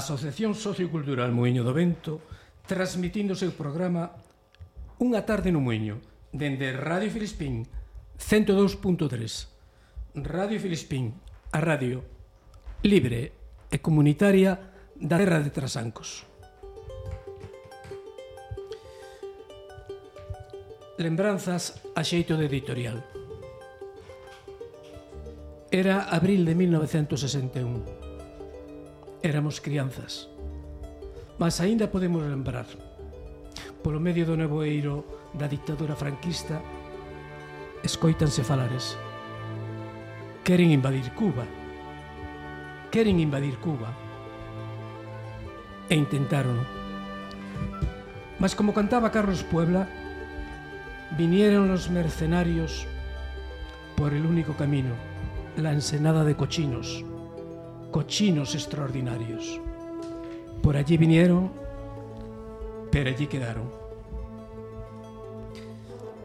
Asociación Sociocultural Moinho do Vento transmitindo o seu programa Unha tarde no Moinho dende Radio Filispín 102.3 Radio Filispín, a radio libre e comunitaria da terra de Trasancos. Lembranzas a xeito de editorial. Era abril de 1961. Éramos crianzas. Mas aínda podemos lembrar, polo medio do nevoeiro da dictadura franquista, escoítanse falares. Queren invadir Cuba. Queren invadir Cuba. E intentaron. Mas como cantaba Carlos Puebla, vinieron los mercenarios por el único camino, la ensenada de cochinos cochinos extraordinarios. Por allí vinieron, pero allí quedaron.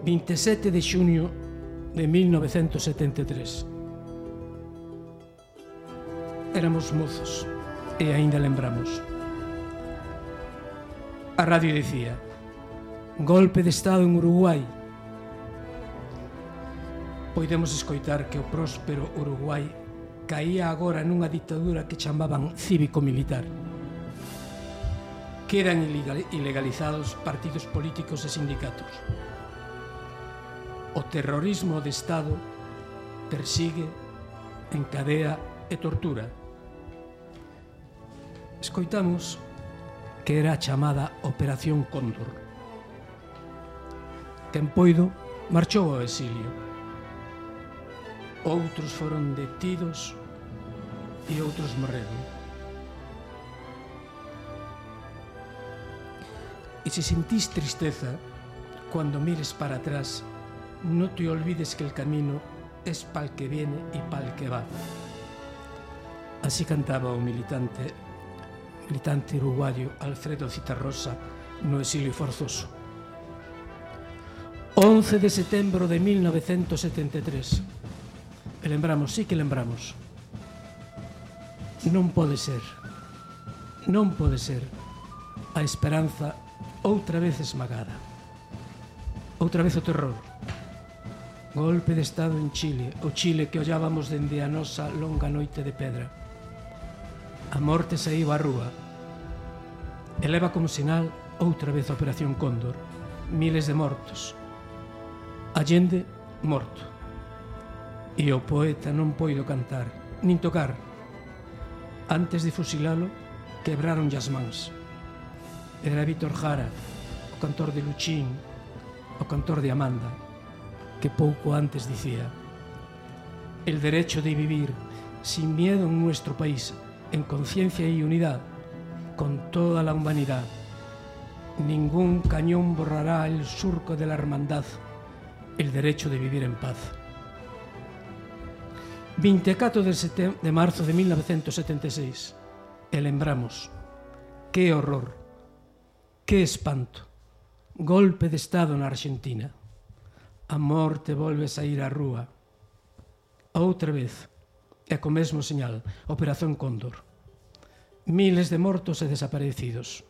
27 de xunio de 1973. Éramos mozos e aínda lembramos. A radio dicía Golpe de Estado en Uruguai. Poidemos escoitar que o próspero Uruguai caía agora nunha ditadura que chamaban cívico-militar. Quedan ilegalizados partidos políticos e sindicatos. O terrorismo de Estado persigue, encadea e tortura. Escoitamos que era a chamada Operación Cóndor. Quen poido marchou ao exilio outros foron detidos e outros morreron. E se sentís tristeza, cuando mires para atrás, no te olvides que el camino es pal que viene y pal que va. Así cantaba o militante militante uruguayo Alfredo Citarrosa no exilio forzoso. 11 de setembro de 1973 E lembramos, sí que lembramos. Non pode ser. Non pode ser a esperanza outra vez esmagada. Outra vez o terror. Golpe de estado en Chile, o Chile que ollábamos dende a nosa longa noite de pedra. A morte saíu á rúa. Eleva como sinal outra vez a Operación Cóndor. Miles de mortos. Allende, morto. E o poeta non poido cantar, nin tocar. Antes de fusilalo, quebraron as. Era Víctor Jara, o cantor de Luchín, o cantor de Amanda, que pouco antes dicía El derecho de vivir sin miedo en nuestro país, en conciencia y unidad, con toda la humanidad. Ningún cañón borrará el surco de la hermandad, el derecho de vivir en paz. 24 de, setem de marzo de 1976. E lembramos. Que horror. Que espanto. Golpe de Estado na Argentina. A morte volve a sair á rúa. Outra vez. E co mesmo señal. Operación Cóndor. Miles de mortos e desaparecidos.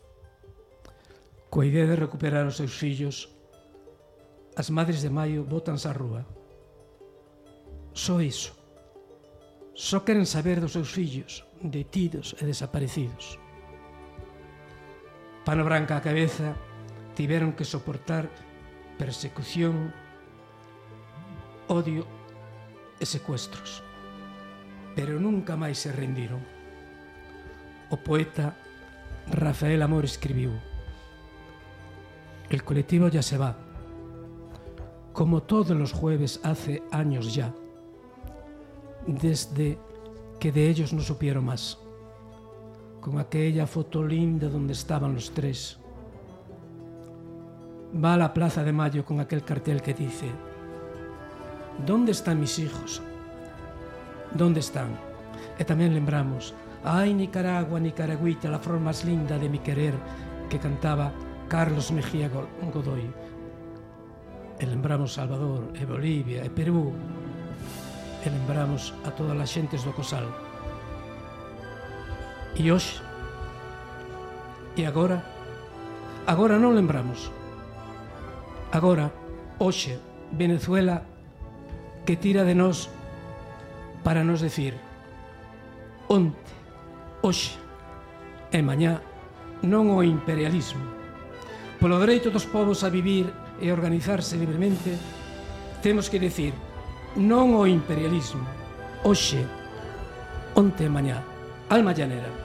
Coa idea de recuperar os seus fillos, as madres de maio botanse á rúa. Só iso só queren saber dos seus fillos detidos e desaparecidos. Pano branca a cabeza, tiveron que soportar persecución, odio e secuestros. Pero nunca máis se rendiron. O poeta Rafael Amor escribiu El colectivo ya se va, como todos los jueves hace años ya desde que de ellos no supiero más. Con aquella foto linda donde estaban los tres. Va a la Plaza de Mayo con aquel cartel que dice, ¿dónde están mis hijos? ¿Dónde están? E tamén lembramos, ¡ay Nicaragua, Nicaragüita, la flor más linda de mi querer, que cantaba Carlos Mejía Godoy. E lembramos Salvador, e Bolivia, e Perú, e lembramos a todas as xentes do Cosal. E hoxe, e agora, agora non lembramos. Agora, hoxe, Venezuela que tira de nós para nos decir onte, hoxe e mañá non o imperialismo. Polo dereito dos povos a vivir e organizarse libremente, temos que decir non o imperialismo. Oxe, onte e mañá, Alma Llanera.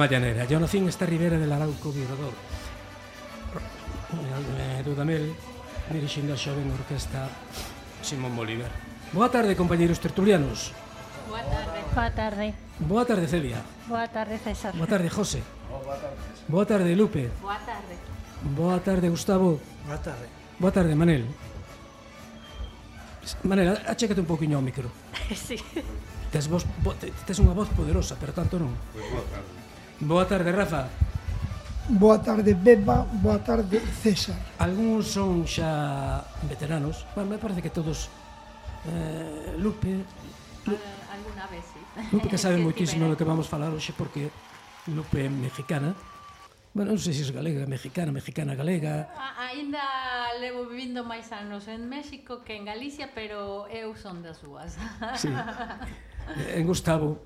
Mallanera. Jonacín está Rivera del Arauco Vibrador. Eh, Dudamel, dirixindo a xoven orquesta Simón Bolívar. Boa tarde, compañeiros tertulianos. Boa tarde. Boa tarde. Boa tarde, Celia. Boa tarde, César. Boa tarde, José. Oh, boa tarde, Boa tarde, Lupe. Boa tarde. Boa tarde, Gustavo. Boa tarde. Boa tarde, Manel. Manel, achécate un poquinho ao micro. sí. Tes, voz, tes unha voz poderosa, pero tanto non. Pois boa tarde. Boa tarde, Rafa. Boa tarde, Beba. Boa tarde, César. Algúns son xa veteranos. Bueno, me parece que todos... Eh, Lupe... Lu... Ah, alguna vez, sí. Lupe que sabe sí, moitísimo do que vamos falar hoxe porque Lupe é mexicana. Bueno, non sei se é galega, mexicana, mexicana, galega. A, ainda levo vivindo máis anos en México que en Galicia, pero eu son das súas. Sí. En Gustavo,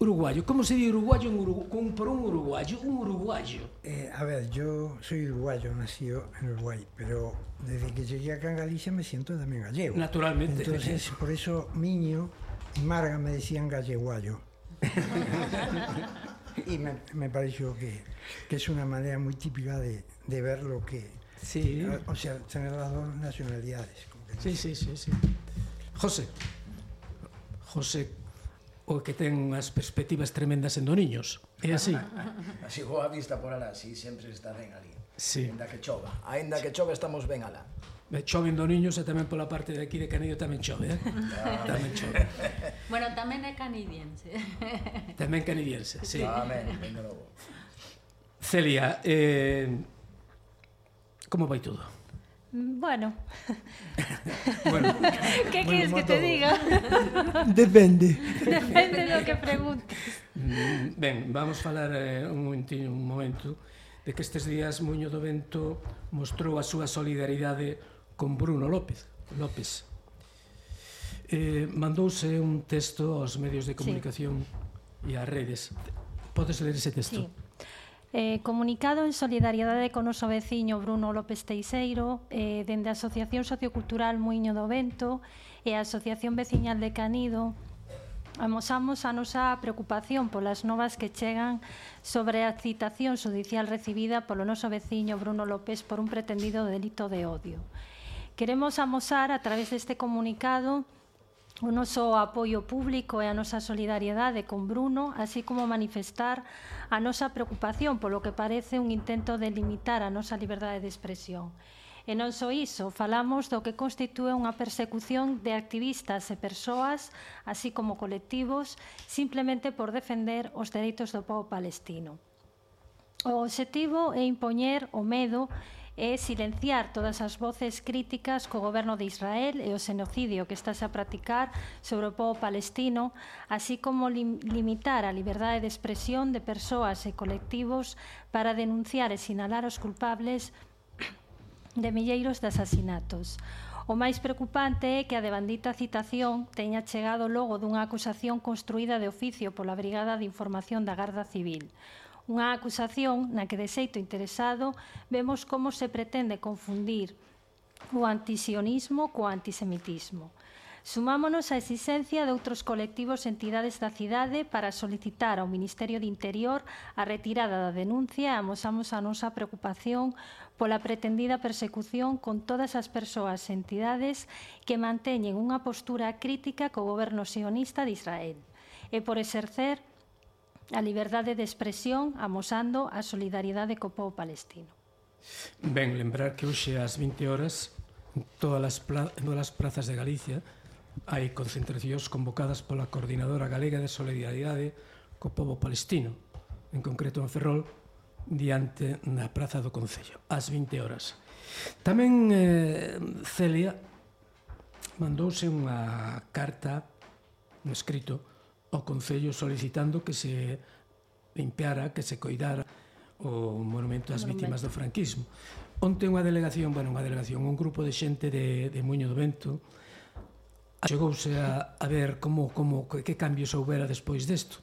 Uruguayo. ¿Cómo se dice uruguayo en Urugu por un uruguayo? Un uruguayo. Eh, a ver, yo soy uruguayo, nacido en Uruguay, pero desde que llegué acá en Galicia me siento también gallego. Naturalmente. Entonces, por eso Miño y Marga me decían galleguayo. y me, me, pareció que, que, es una manera muy típica de, de ver lo que... Sí. O sea, tener las dos nacionalidades. Sí, sí, sí, sí. José. José, o que ten unhas perspectivas tremendas en Doniños. É así. así boa vista por alá, así sempre está ben ali. Sí. Ainda que chova. Ainda que chova estamos ben alá. Chove en Doniños e tamén pola parte de aquí de Canidio tamén chove, eh? Ah, tamén chove. bueno, tamén é canidiense. tamén canidiense, sí. Amén, ben logo. Celia, eh, como vai todo? Mm, bueno. bueno que queres que te diga? Depende. Depende do que preguntes. Mm, ben, vamos falar eh, un momentinho, un momento de que estes días Muño do Vento mostrou a súa solidaridade con Bruno López. López. Eh, mandouse un texto aos medios de comunicación sí. e ás redes. Podes ler ese texto? Sí. Eh, comunicado en solidariedade con noso veciño Bruno López Teixeiro, eh, dende a Asociación Sociocultural Muiño do Vento e a Asociación Veciñal de Canido, amosamos a nosa preocupación polas novas que chegan sobre a citación judicial recibida polo noso veciño Bruno López por un pretendido delito de odio. Queremos amosar a través deste comunicado o noso apoio público e a nosa solidariedade con Bruno, así como manifestar a nosa preocupación polo que parece un intento de limitar a nosa liberdade de expresión. E non só iso, falamos do que constitúe unha persecución de activistas e persoas, así como colectivos, simplemente por defender os dereitos do povo palestino. O obxectivo é impoñer o medo é silenciar todas as voces críticas co goberno de Israel e o xenocidio que estás a practicar sobre o povo palestino, así como lim limitar a liberdade de expresión de persoas e colectivos para denunciar e sinalar os culpables de milleiros de asasinatos. O máis preocupante é que a devandita citación teña chegado logo dunha acusación construída de oficio pola Brigada de Información da Garda Civil, Unha acusación na que de xeito interesado vemos como se pretende confundir o antisionismo co antisemitismo. Sumámonos á exigencia de outros colectivos e entidades da cidade para solicitar ao Ministerio de Interior a retirada da denuncia e amosamos a nosa preocupación pola pretendida persecución con todas as persoas e entidades que manteñen unha postura crítica co goberno sionista de Israel e por exercer a liberdade de expresión amosando a solidariedade co povo palestino. Ben, lembrar que hoxe ás 20 horas en todas as, pla en todas as prazas de Galicia hai concentracións convocadas pola Coordinadora Galega de Solidaridade co povo palestino, en concreto en Ferrol, diante na Praza do Concello, ás 20 horas. Tamén eh, Celia mandouse unha carta, un escrito, ao Concello solicitando que se limpiara, que se coidara o monumento ás vítimas do franquismo. Onte unha delegación, bueno, unha delegación, un grupo de xente de, de Muño do Vento chegouse a, a ver como, como, que, que cambios houbera despois desto.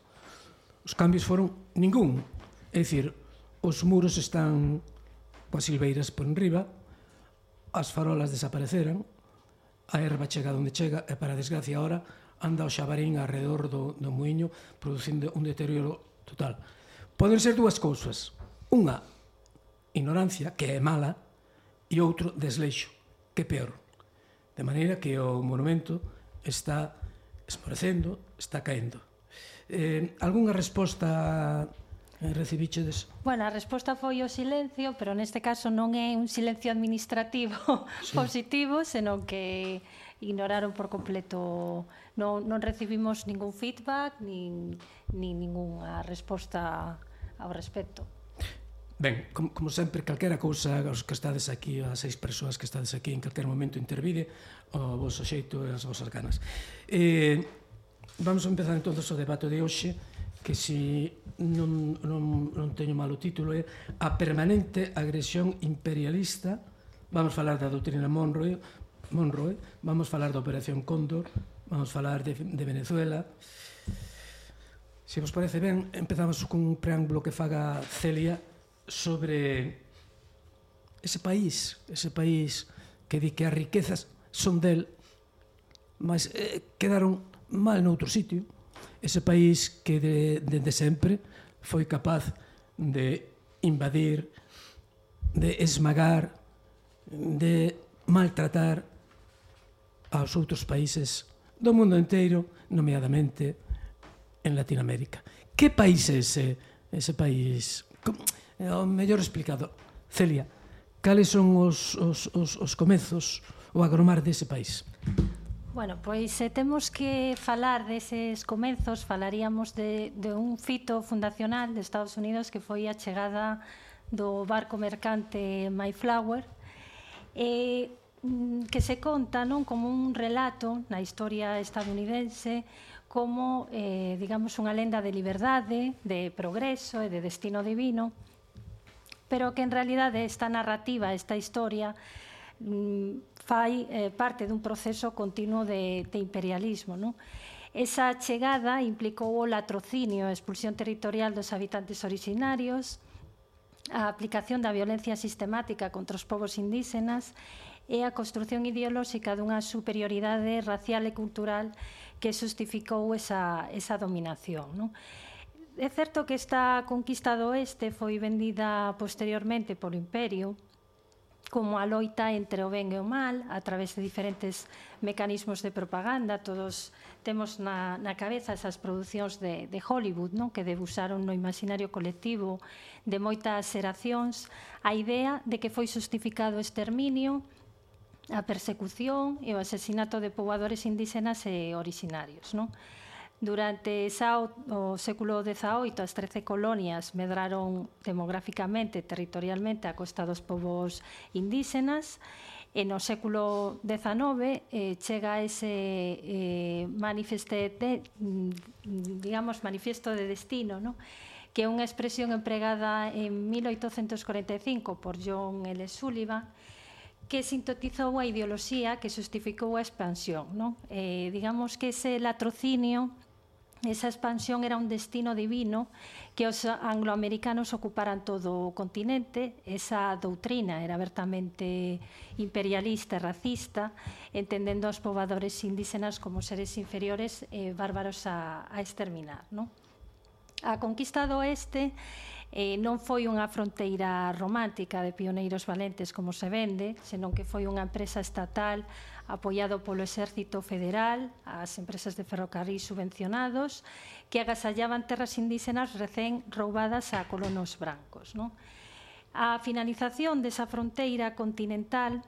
Os cambios foron ningún. É dicir, os muros están coas silveiras por enriba, as farolas desapareceran, a erva chega onde chega e para desgracia ahora anda o xabarín alrededor do, do muiño producindo un deterioro total. Poden ser dúas cousas. Unha, ignorancia, que é mala, e outro, desleixo, que é peor. De maneira que o monumento está esmorecendo, está caendo. Eh, algunha resposta eh, recibichedes? Bueno, a resposta foi o silencio, pero neste caso non é un silencio administrativo sí. positivo, senón que ignoraron por completo, non, non recibimos ningún feedback nin, nin ningunha resposta ao respecto. Ben, como, como sempre, calquera cousa os que estades aquí, as seis persoas que estades aquí en calquer momento intervide o vosso xeito e as vosas ganas. Eh, vamos a empezar entón o debate de hoxe que si non, non, non teño malo título é a permanente agresión imperialista vamos falar da doutrina Monroe Monroe, vamos falar da Operación Cóndor, vamos falar de, de Venezuela. Se vos parece ben, empezamos cun preámbulo que faga Celia sobre ese país, ese país que di que as riquezas son del, mas eh, quedaron mal noutro sitio. Ese país que de, dende sempre foi capaz de invadir, de esmagar, de maltratar aos outros países do mundo inteiro, nomeadamente en Latinoamérica. Que país é ese, ese país? Como, é eh, o mellor explicado. Celia, cales son os, os, os, os comezos, o agromar dese país? Bueno, pois se temos que falar deses comezos, falaríamos de, de un fito fundacional de Estados Unidos que foi a chegada do barco mercante Mayflower. E Mm, que se conta non como un relato na historia estadounidense como, eh, digamos, unha lenda de liberdade, de progreso e de destino divino, pero que en realidade esta narrativa, esta historia, mm, fai eh, parte dun proceso continuo de, de imperialismo. Non? Esa chegada implicou o latrocinio, a expulsión territorial dos habitantes orixinarios, a aplicación da violencia sistemática contra os povos indígenas é a construción ideolóxica dunha superioridade racial e cultural que justificou esa, esa dominación. Non? É certo que esta conquista do oeste foi vendida posteriormente polo imperio como a loita entre o ben e o mal a través de diferentes mecanismos de propaganda. Todos temos na, na cabeza esas producións de, de Hollywood non que debusaron no imaginario colectivo de moitas xeracións a idea de que foi justificado o exterminio a persecución e o asesinato de poboadores indígenas e orixinarios. Non? Durante esa, o século XVIII, as 13 colonias medraron demográficamente, territorialmente, a costa dos povos indígenas, e no século XIX eh, chega ese eh, manifeste de, digamos, manifiesto de destino, no? que é unha expresión empregada en 1845 por John L. Sullivan, que sintetizou a ideoloxía que justificou a expansión. Non? Eh, digamos que ese latrocinio Esa expansión era un destino divino que os angloamericanos ocuparan todo o continente. Esa doutrina era abertamente imperialista e racista, entendendo aos pobadores indígenas como seres inferiores e eh, bárbaros a, a exterminar. Non? A conquista do oeste eh, non foi unha fronteira romántica de pioneiros valentes como se vende, senón que foi unha empresa estatal apoiado polo Exército Federal, as empresas de ferrocarril subvencionados, que agasallaban terras indígenas recén roubadas a colonos brancos. Non? A finalización desa fronteira continental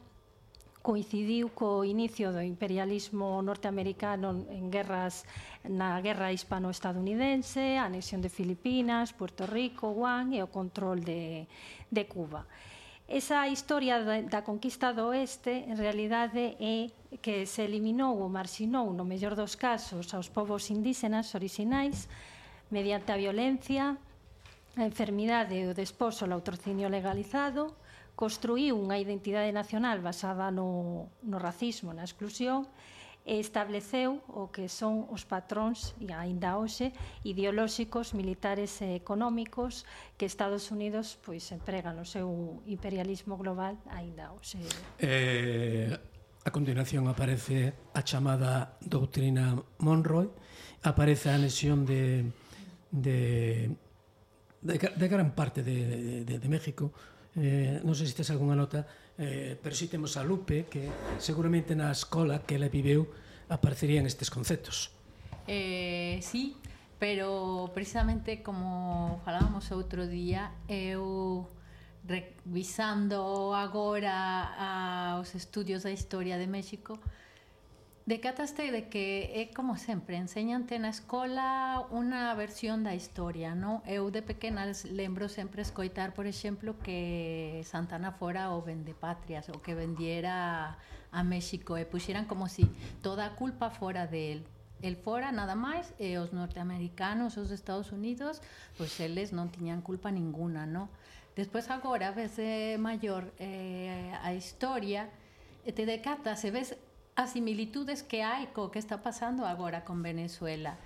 coincidiu co inicio do imperialismo norteamericano en guerras na guerra hispano-estadounidense, a anexión de Filipinas, Puerto Rico, Guam e o control de, de Cuba. Esa historia da conquista do oeste, en realidade, é que se eliminou ou marxinou, no mellor dos casos, aos povos indígenas orixinais, mediante a violencia, a enfermidade, o desposo, o lautrocinio legalizado, construiu unha identidade nacional basada no, no racismo, na exclusión, e estableceu o que son os patróns, e aínda hoxe, ideolóxicos, militares e económicos que Estados Unidos pois emprega no seu imperialismo global aínda hoxe. Eh, a continuación aparece a chamada doutrina Monroe, aparece a anexión de, de, de, de gran parte de, de, de México, eh, non sei se tes algunha nota, eh, pero si temos a Lupe, que seguramente na escola que ela viveu aparecerían estes conceptos. Eh, sí, pero precisamente como falábamos outro día, eu revisando agora ah, aos estudios da historia de México, Decataste de que é como sempre, enseñante na escola unha versión da historia, non? Eu de pequena lembro sempre escoitar, por exemplo, que Santana fora o vendepatrias, o que vendiera a México e puxeran como si toda a culpa fora de él. El fora nada máis e os norteamericanos, os Estados Unidos, pois eles non tiñan culpa ninguna, non? Despois agora, ves de maior eh, a historia, te decata, se ves as similitudes que hai co que está pasando agora con Venezuela.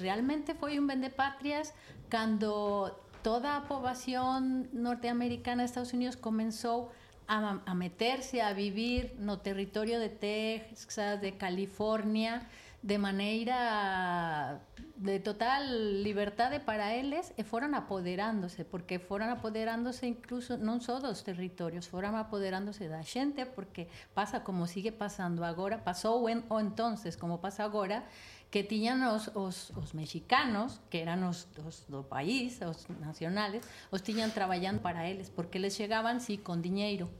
Realmente foi un vendepatrias cando toda a poboación norteamericana de Estados Unidos comenzou a, a meterse a vivir no territorio de Texas, de California, de maneira de total liberdade para eles e foran apoderándose, porque foran apoderándose incluso non só dos territorios, foran apoderándose da xente, porque pasa como sigue pasando agora, pasou en, o entonces como pasa agora, que tiñan os, os, os mexicanos, que eran os, os do país, os nacionales, os tiñan traballando para eles, porque les chegaban, sí, con diñeiro,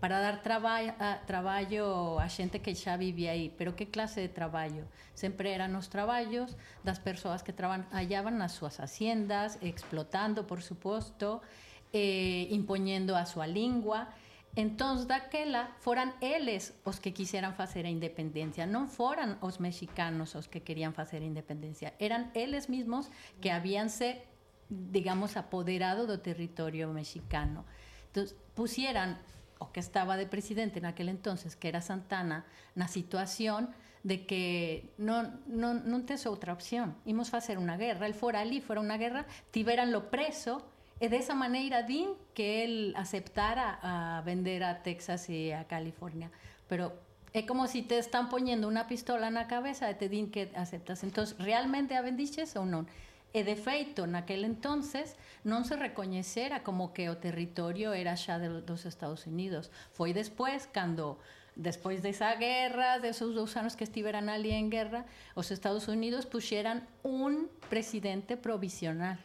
para dar traballo a, a xente que xa vivía aí. Pero que clase de traballo? Sempre eran os traballos das persoas que traballaban nas súas haciendas, explotando, por suposto, eh, impoñendo a súa lingua. Entón, daquela, foran eles os que quixeran facer a independencia, non foran os mexicanos os que querían facer a independencia, eran eles mismos que habíanse, digamos, apoderado do territorio mexicano. Entón, pusieran o que estaba de presidente naquele entonces, que era Santana, na situación de que non, non, non tes outra opción. Imos facer unha guerra. El fora ali, fora unha guerra, tiveranlo preso, e desa maneira din que el aceptara a vender a Texas e a California. Pero é como si te están poñendo unha pistola na cabeza e te din que aceptas. Entón, realmente a vendiches ou non? E de feito, naquele entonces non se recoñecera como que o territorio era xa de, dos Estados Unidos. Foi despois cando despois desa guerra, desos dous anos que estiveran ali en guerra, os Estados Unidos puxeran un presidente provisional.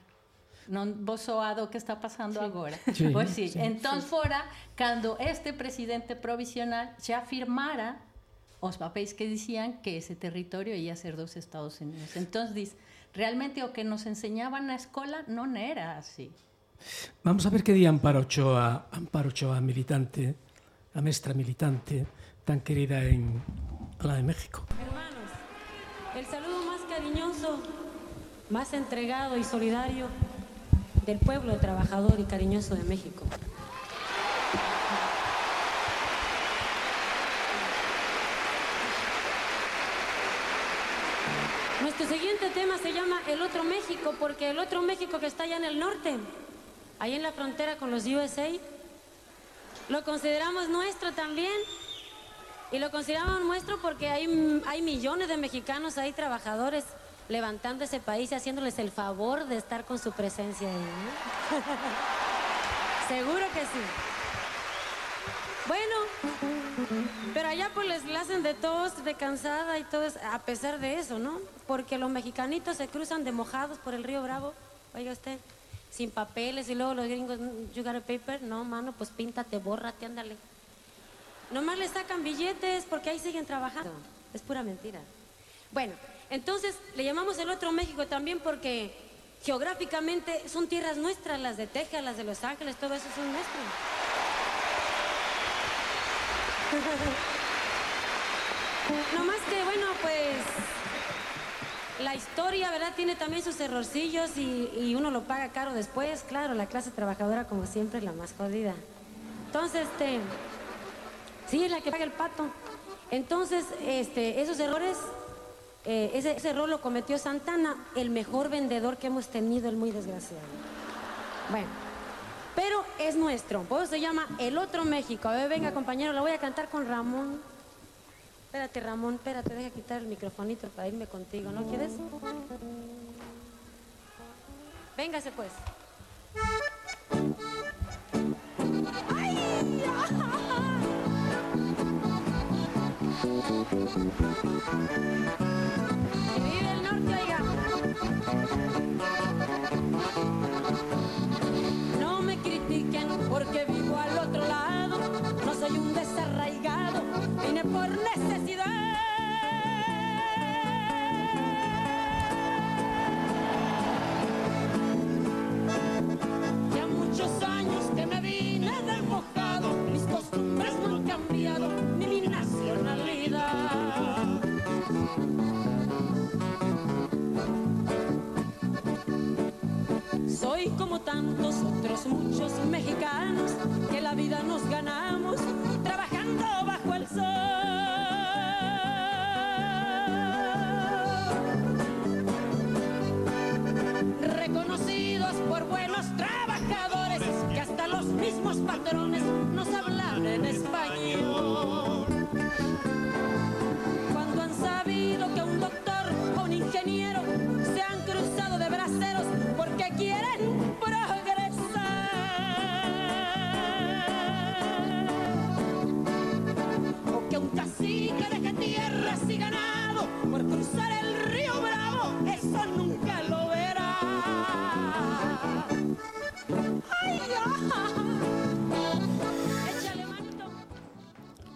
Non vos soado o que está pasando sí. agora. Sí, pois sí. sí entón sí. fora cando este presidente provisional xa firmara os papéis que dicían que ese territorio ia ser dos Estados Unidos. Entonces, realmente o que nos enseñaban na escola non era así. Vamos a ver que di Amparo Ochoa, Amparo Ochoa, militante, la mestra militante, tan querida en la de México. Hermanos, el saludo más cariñoso, más entregado y solidario del pueblo trabajador y cariñoso de México. Nuestro siguiente tema se llama El Otro México, porque el Otro México que está allá en el norte, ahí en la frontera con los USA, lo consideramos nuestro también. Y lo consideramos nuestro porque hay, hay millones de mexicanos ahí, trabajadores, levantando ese país y haciéndoles el favor de estar con su presencia ahí. Seguro que sí. Allá pues les hacen de todos, de cansada y todo, a pesar de eso, ¿no? Porque los mexicanitos se cruzan de mojados por el río Bravo, oiga usted, sin papeles y luego los gringos, "Mm, you got a paper, no, mano, pues píntate, bórrate, ándale. Nomás le sacan billetes porque ahí siguen trabajando. Es pura mentira. Bueno, entonces le llamamos el otro México también porque geográficamente son tierras nuestras, las de Texas, las de Los Ángeles, todo eso son nuestros. No más que, bueno, pues la historia, ¿verdad? Tiene también sus errorcillos y, y uno lo paga caro después. Claro, la clase trabajadora, como siempre, es la más jodida. Entonces, este, sí, es la que paga el pato. Entonces, este, esos errores, eh, ese, ese error lo cometió Santana, el mejor vendedor que hemos tenido, el muy desgraciado. Bueno, pero es nuestro, por eso se llama El Otro México. A ver, venga, compañero, la voy a cantar con Ramón. Espérate, Ramón, espérate, deja quitar el microfonito para irme contigo, ¿no quieres? Véngase pues.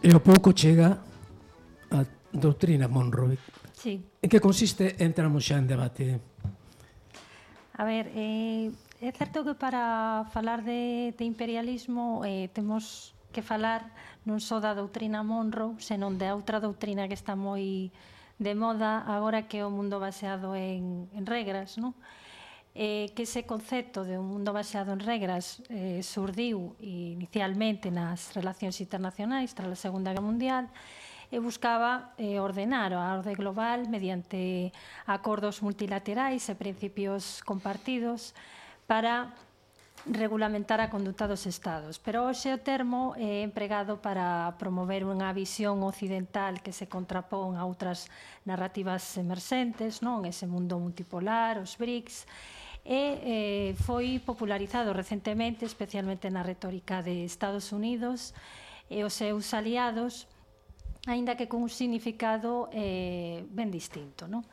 E ao pouco chega a doutrina Monroe. Sí. En que consiste? Entramos xa en debate. A ver, eh, é certo que para falar de, de imperialismo eh, temos que falar non só da doutrina Monroe, senón de outra doutrina que está moi de moda agora que é o mundo baseado en, en regras, non? eh, que ese concepto de un mundo baseado en regras eh, surdiu inicialmente nas relacións internacionais tras a Segunda Guerra Mundial e buscaba eh, ordenar a orde global mediante acordos multilaterais e principios compartidos para regulamentar a conduta dos estados, pero hoxe o termo é empregado para promover unha visión occidental que se contrapón a outras narrativas emerxentes, non? Ese mundo multipolar, os BRICS, e eh, foi popularizado recentemente, especialmente na retórica de Estados Unidos e os seus aliados, aínda que con un significado eh, ben distinto. Non?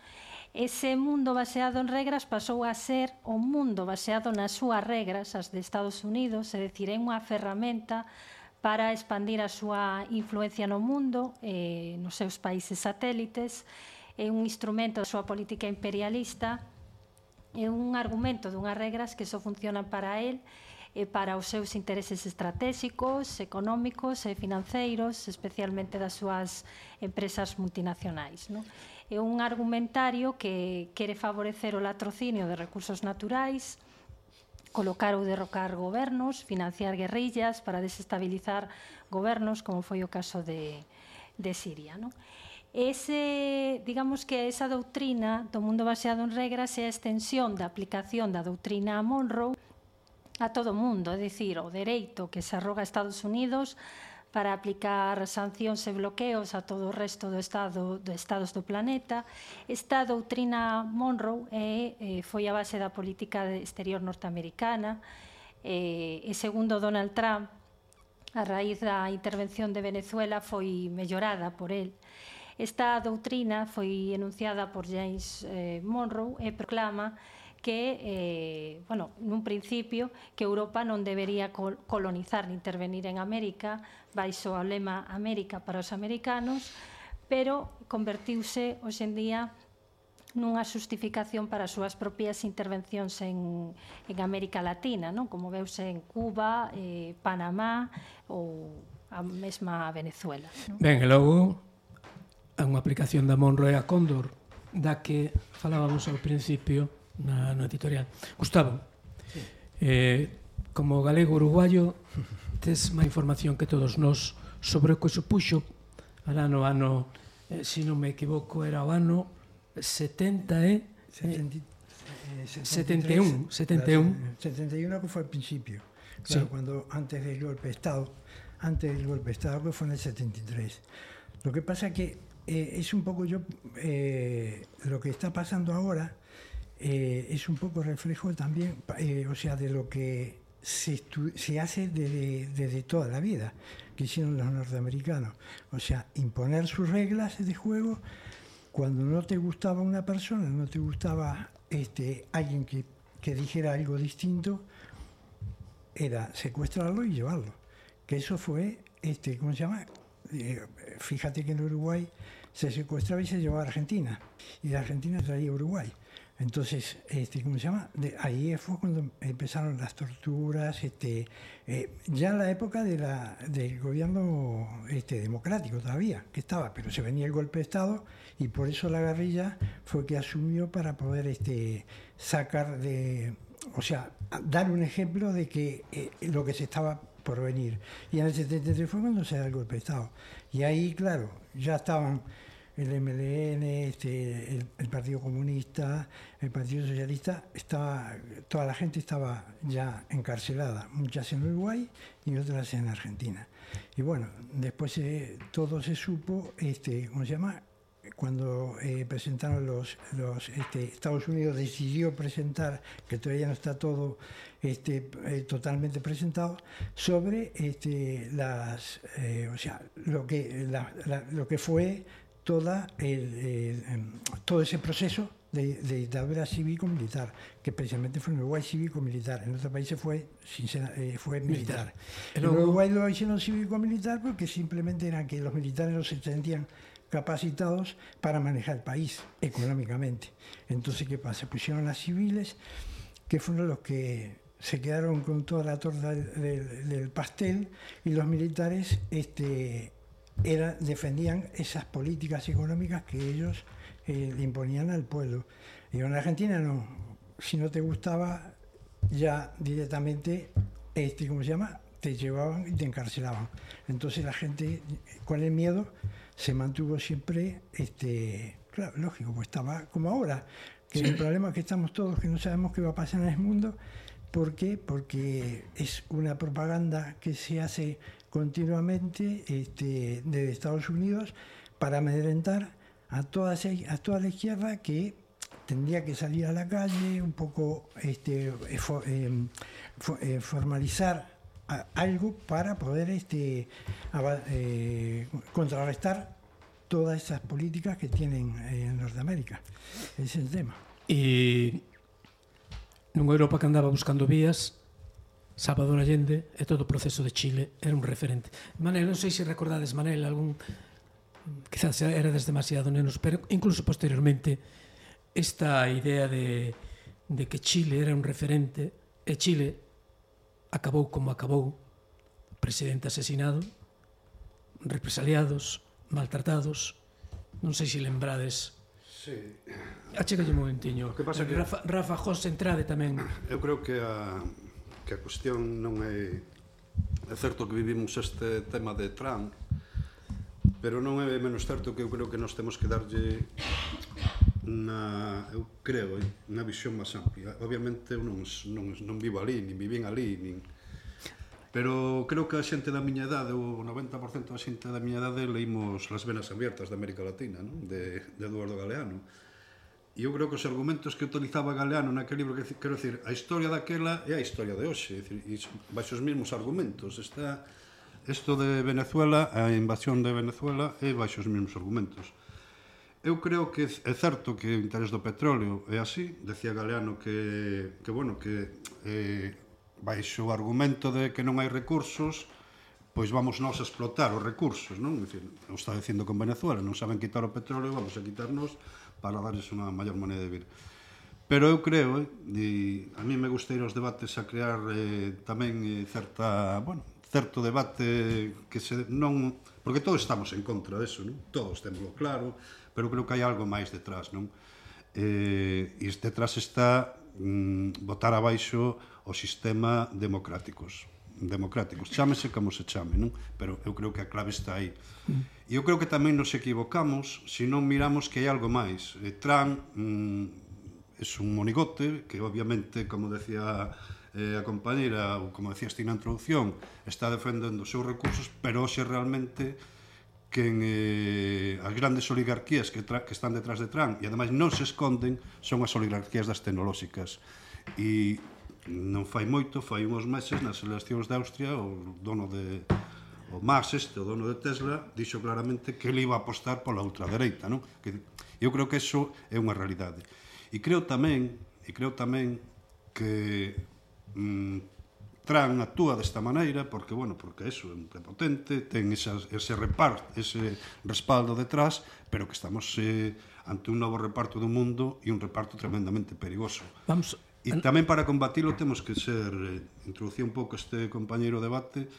Ese mundo baseado en regras pasou a ser o mundo baseado nas súas regras, as de Estados Unidos, é dicir, é unha ferramenta para expandir a súa influencia no mundo, eh, nos seus países satélites, é un instrumento da súa política imperialista é un argumento dunhas regras que só funcionan para el e para os seus intereses estratégicos, económicos e financeiros, especialmente das súas empresas multinacionais. Non? É un argumentario que quere favorecer o latrocinio de recursos naturais, colocar ou derrocar gobernos, financiar guerrillas para desestabilizar gobernos, como foi o caso de, de Siria. Non? Ese, digamos que esa doutrina do mundo baseado en regras é a extensión da aplicación da doutrina a Monroe a todo o mundo, é dicir, o dereito que se arroga a Estados Unidos para aplicar sancións e bloqueos a todo o resto do estado do estados do planeta. Esta doutrina Monroe é, eh, foi a base da política exterior norteamericana eh, e segundo Donald Trump, a raíz da intervención de Venezuela foi mellorada por el. Esta doutrina foi enunciada por James eh, Monroe e proclama que, eh, bueno, nun principio, que Europa non debería colonizar ni intervenir en América baixo o lema América para os americanos, pero convertiuse hoxendía nunha xustificación para as súas propias intervencións en, en América Latina, non? como veuse en Cuba, eh, Panamá ou a mesma Venezuela. Non? Ben, e logo a unha aplicación da Monroe a Condor da que falábamos ao principio na, na editorial. Gustavo, sí. eh, como galego uruguayo, tes má información que todos nós sobre o que supuxo alá no ano, eh, se si non me equivoco, era o ano 70 e... Eh, 71, 71. 71 que foi al principio. Claro, sí. cuando antes del golpe de Estado, antes del golpe de Estado que fue en el 73. Lo que pasa que eh, es un poco yo, eh, lo que está pasando ahora eh, es un poco reflejo también, o sea, de lo que se, se hace desde, desde, toda la vida, que hicieron los norteamericanos. O sea, imponer sus reglas de juego cuando no te gustaba una persona, no te gustaba este, alguien que, que dijera algo distinto, era secuestrarlo y llevarlo. Que eso fue, este, ¿cómo se llama? Eh, fíjate que en Uruguay se secuestraba y se llevaba a Argentina, y de Argentina traía a Uruguay. Entonces, este, ¿cómo se llama? De, ahí fue cuando empezaron las torturas, este, eh, ya en la época del gobierno este, democrático todavía, que estaba, pero se venía el golpe de Estado y por eso la guerrilla fue que asumió para poder este, sacar de, o sea, dar un ejemplo de que eh, lo que se estaba por venir. Y en el 73 fue cuando se da el golpe de Estado. Y ahí, claro, ya estaban el MLN, este, el, Partido Comunista, el Partido Socialista, estaba, toda la gente estaba ya encarcelada, muchas en Uruguay y otras en Argentina. Y bueno, después todo se supo, este, ¿cómo se llama? Cuando eh, presentaron los, los este, Estados Unidos decidió presentar, que todavía no está todo este, eh, totalmente presentado, sobre este, las, eh, o sea, lo que, la, la, lo que fue toda el, el, em, todo ese proceso de, de dictadura cívico-militar, que precisamente fue en Uruguay cívico-militar, en otros países fue, eh, fue militar. En Uruguay lo hicieron cívico-militar porque simplemente eran que los militares no se sentían capacitados para manejar el país económicamente. Entonces, ¿qué pasa? Pusieron a civiles que fueron los que se quedaron con toda la torta del, del pastel y los militares este, era, defendían esas políticas económicas que ellos eh, le imponían al pueblo. Y en Argentina no, si no te gustaba, ya directamente, este, ¿cómo se llama? Te llevaban y te encarcelaban. Entonces la gente, con el miedo, se mantuvo siempre, este, claro, lógico, pues estaba como ahora, que el problema es que estamos todos, que no sabemos qué va a pasar en el mundo. ¿Por qué? Porque es una propaganda que se hace continuamente este, desde Estados Unidos para amedrentar a toda, a toda la izquierda que tendría que salir a la calle, un poco este, eh, eh, eh, formalizar algo para poder este, contrarrestar todas esas políticas que tienen en Norteamérica. Ese es el tema. E nunha Europa que andaba buscando vías Salvador Allende e todo o proceso de Chile era un referente. Manel, non sei se recordades, Manel, algún quizás era desde demasiado nenos, pero incluso posteriormente esta idea de, de que Chile era un referente e Chile acabou como acabou, presidente asesinado, represaliados, maltratados, non sei se lembrades. Sí. Achegalle un momentiño. Que pasa que... Rafa, Rafa José entrade tamén. Eu creo que a, que a cuestión non é... É certo que vivimos este tema de Trump, pero non é menos certo que eu creo que nós temos que darlle na, eu creo, eh, na visión máis amplia. Obviamente eu non, non, non vivo ali, nin vivín ali, nin... Pero creo que a xente da miña idade, o 90% da xente da miña idade, leímos Las venas abiertas da América Latina, non? De, de Eduardo Galeano. E eu creo que os argumentos que utilizaba Galeano naquele libro, que, quero decir, a historia daquela é a historia de hoxe, decir, e baixo os mesmos argumentos. Está isto de Venezuela, a invasión de Venezuela, é baixo os mesmos argumentos eu creo que é certo que o interés do petróleo é así, decía Galeano que, que bueno, que eh, baixo o argumento de que non hai recursos, pois vamos nós a explotar os recursos, non? Dicir, o está dicindo con Venezuela, non saben quitar o petróleo, vamos a quitarnos para darles unha maior moneda de vir. Pero eu creo, eh, e a mí me gusta ir aos debates a crear eh, tamén eh, certa, bueno, certo debate que se non... Porque todos estamos en contra de eso, non? Todos temos claro, pero creo que hai algo máis detrás, non? Eh, e detrás está mm, botar abaixo o sistema democráticos democráticos, chámese como se chame, non? Pero eu creo que a clave está aí. Mm. E eu creo que tamén nos equivocamos se non miramos que hai algo máis. E Trump mm, é un monigote que obviamente, como decía eh, a compañera, ou como decías ti na introducción, está defendendo os seus recursos, pero hoxe realmente quen eh, as grandes oligarquías que, tra, que están detrás de Trump e ademais non se esconden son as oligarquías das tecnolóxicas e non fai moito, fai uns meses nas eleccións de Austria o dono de o Max este, o dono de Tesla, dixo claramente que ele iba a apostar pola ultradereita, non? Que eu creo que eso é unha realidade. E creo tamén, e creo tamén que mm, Trump actúa desta maneira porque, bueno, porque eso é un prepotente, ten esas, ese reparto, ese respaldo detrás, pero que estamos eh, ante un novo reparto do mundo e un reparto tremendamente perigoso. Vamos, E tamén para combatilo temos que ser, eh, introducir un pouco este compañeiro debate,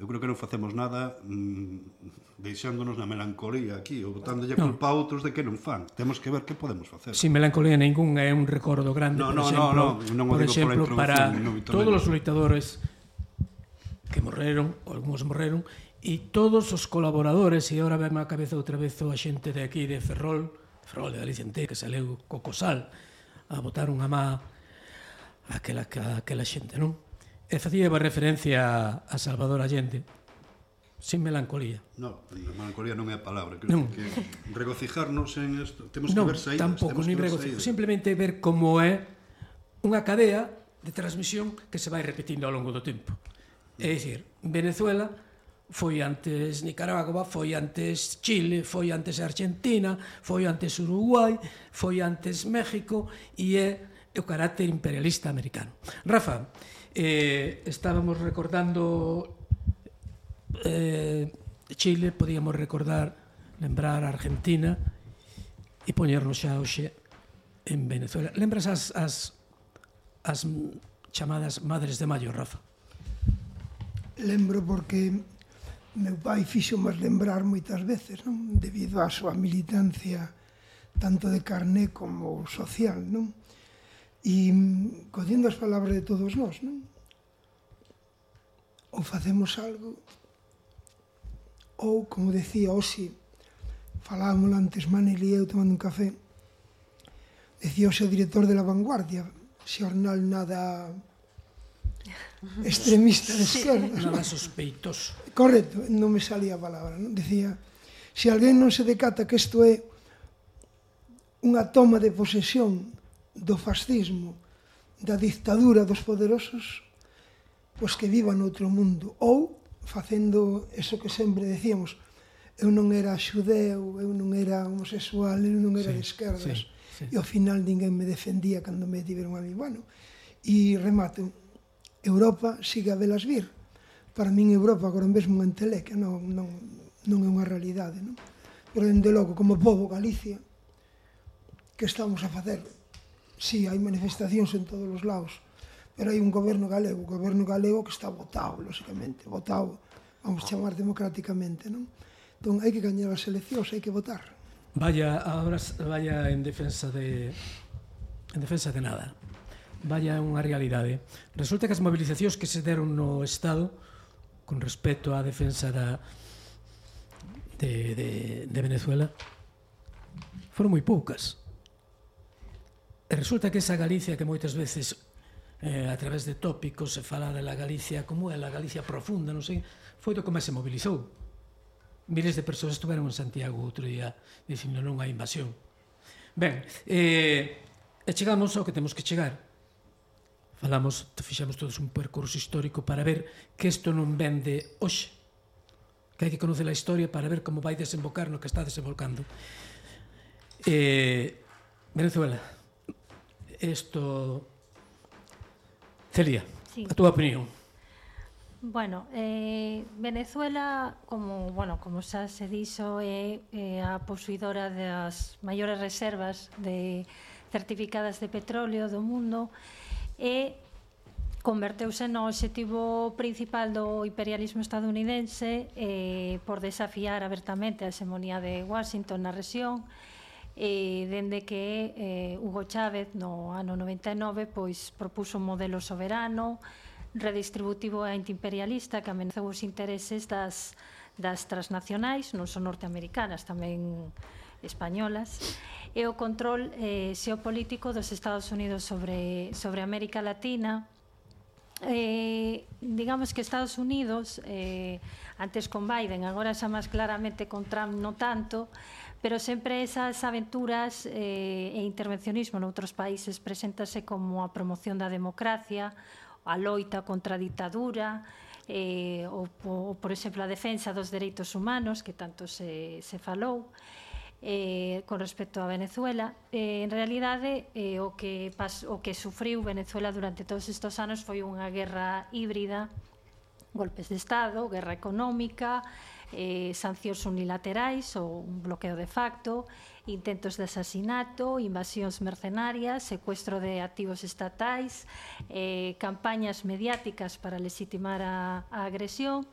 eu creo que non facemos nada mm, deixándonos na melancolía aquí ou botándolle no. culpa a outros de que non fan. Temos que ver que podemos facer. Sin melancolía ningún é un recordo grande, no, no, por exemplo, no, no, non por exemplo para no todos os loitadores que morreron, ou algúns morreron, e todos os colaboradores, e agora veme a cabeza outra vez o xente de aquí de Ferrol, Ferrol de Galicia Ante, que saleu co Cosal a botar unha má aquela, aquela xente, non? E facía referencia a Salvador Allende sin melancolía. No, melancolía non é a palabra. Creo non. que regocijarnos en isto. Temos non, que ver saídas. Tampouco, nin regocijo. Simplemente ver como é unha cadea de transmisión que se vai repetindo ao longo do tempo. É dicir, Venezuela foi antes Nicaragua, foi antes Chile, foi antes Argentina, foi antes Uruguai, foi antes México e é o carácter imperialista americano. Rafa, Eh, estábamos recordando eh, Chile, podíamos recordar, lembrar a Argentina e poñernos xa hoxe en Venezuela. Lembras as, as, as chamadas Madres de Mayo, Rafa? Lembro porque meu pai fixo máis lembrar moitas veces, non? debido á súa militancia tanto de carné como social, non? E collendo as palabras de todos nós, non? Ou facemos algo, ou, como decía Osi, falábamos antes, Manel e eu tomando un café, decía o seu director de la vanguardia, xornal nada extremista de esquerda. Nada sospeitoso. Correcto, non me salía a palabra. Non? Decía, se alguén non se decata que isto é unha toma de posesión do fascismo, da dictadura dos poderosos, pois que viva noutro mundo. Ou, facendo eso que sempre decíamos, eu non era xudeu, eu non era homosexual, eu non era sí, de esquerdas. Sí, sí. E ao final ninguén me defendía cando me tiveron a mí. Bueno, e remato, Europa sigue a velas vir. Para min Europa agora mesmo é enteleca, non, non, non é unha realidade. Non? Pero, dende logo, como povo Galicia, que estamos a facer? sí, hai manifestacións en todos os lados, pero hai un goberno galego, o goberno galego que está votado, lóxicamente, votado, vamos chamar democráticamente, non? Entón, hai que gañar as eleccións, hai que votar. Vaya, ahora vaya en defensa de en defensa de nada. Vaya unha realidade. Resulta que as mobilizacións que se deron no Estado con respecto á defensa da de, de, de Venezuela foron moi poucas E resulta que esa Galicia que moitas veces eh, a través de tópicos se fala de la Galicia como é a Galicia profunda, non sei, foi do que máis se mobilizou. Miles de persoas estuveron en Santiago outro día dicindo non hai invasión. Ben, eh, e chegamos ao que temos que chegar. Falamos, fixemos todos un percurso histórico para ver que isto non vende hoxe, que hai que conocer a historia para ver como vai desembocar no que está desembolcando. Eh, Venezuela, esto... Celia, sí. a túa opinión. Bueno, eh, Venezuela, como bueno, como xa se dixo, é, eh, é a posuidora das maiores reservas de certificadas de petróleo do mundo e converteuse no objetivo principal do imperialismo estadounidense eh, por desafiar abertamente a hegemonía de Washington na rexión e e dende que eh, Hugo Chávez no ano 99 pois propuso un modelo soberano redistributivo e antiimperialista que amenazou os intereses das, das transnacionais, non son norteamericanas, tamén españolas, e o control eh, xeopolítico dos Estados Unidos sobre, sobre América Latina, eh, digamos que Estados Unidos, eh, antes con Biden, agora xa máis claramente con Trump no tanto, pero sempre esas aventuras eh, e intervencionismo noutros países preséntase como a promoción da democracia, a loita contra a ditadura, eh, ou, ou, por exemplo, a defensa dos dereitos humanos, que tanto se, se falou, eh, con respecto a Venezuela. Eh, en realidade, eh, o, que pas, o que sufriu Venezuela durante todos estes anos foi unha guerra híbrida, golpes de Estado, guerra económica, eh, sancións unilaterais ou un bloqueo de facto, intentos de asasinato, invasións mercenarias, secuestro de activos estatais, eh, campañas mediáticas para legitimar a, a agresión,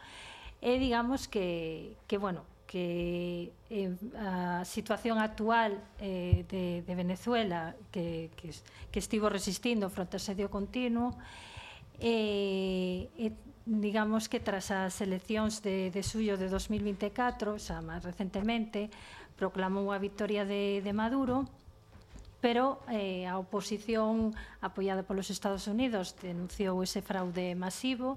e digamos que, que bueno, que eh, a situación actual eh, de, de Venezuela que, que, que estivo resistindo fronte a asedio continuo eh, eh, digamos que tras as eleccións de, de suyo de 2024, xa máis recentemente, proclamou a victoria de, de Maduro, pero eh, a oposición apoiada polos Estados Unidos denunciou ese fraude masivo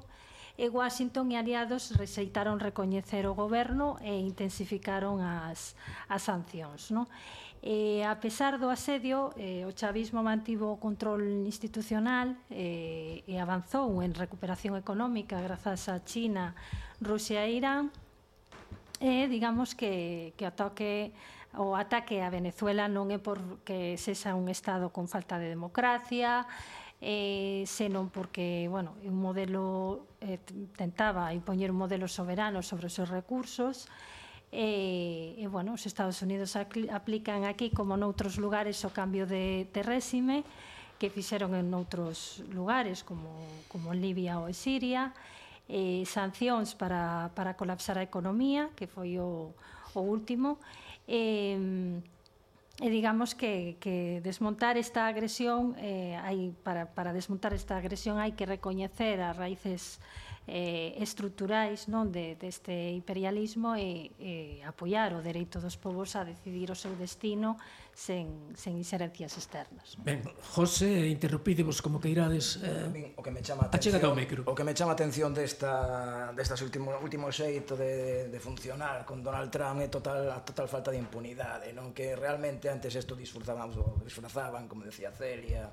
e Washington e aliados rexeitaron recoñecer o goberno e intensificaron as, as sancións. Non? E, a pesar do asedio, eh, o chavismo mantivo o control institucional eh, e avanzou en recuperación económica grazas a China, Rusia e Irán. E digamos que, que o, toque, o ataque a Venezuela non é porque sexa un Estado con falta de democracia, eh, senón porque bueno, un modelo eh, tentaba impoñer un modelo soberano sobre os seus recursos e, e bueno, os Estados Unidos aplican aquí como noutros lugares o cambio de, de réxime que fixeron en outros lugares como, como en Libia ou en Siria. Eh, sancións para, para colapsar a economía que foi o, o último. Eh, e digamos que, que desmontar esta agresión eh, hai, para, para desmontar esta agresión hai que recoñecer as raíces eh, estruturais non de, deste imperialismo e, e apoiar o dereito dos povos a decidir o seu destino sen, sen inxerencias externas. Non? Ben, José, interrumpídevos como que irades... Eh, o que me chama atención, ao micro. O que me chama atención desta, destas último, último xeito de, de funcionar con Donald Trump é total, a total falta de impunidade, non que realmente antes isto disfrazaban, disfrazaban como decía Celia,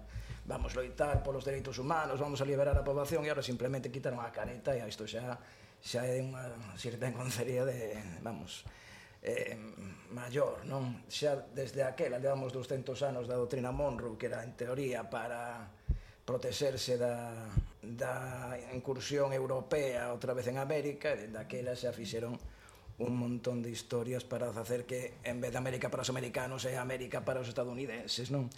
vamos loitar polos dereitos humanos, vamos a liberar a poboación e ahora simplemente quitaron a careta e isto xa xa é unha cierta enconcería de, vamos, eh, maior, non? Xa desde aquela levamos 200 anos da doutrina Monroe, que era en teoría para protexerse da, da incursión europea outra vez en América, e daquela xa fixeron un montón de historias para facer que en vez de América para os americanos é América para os estadounidenses, non?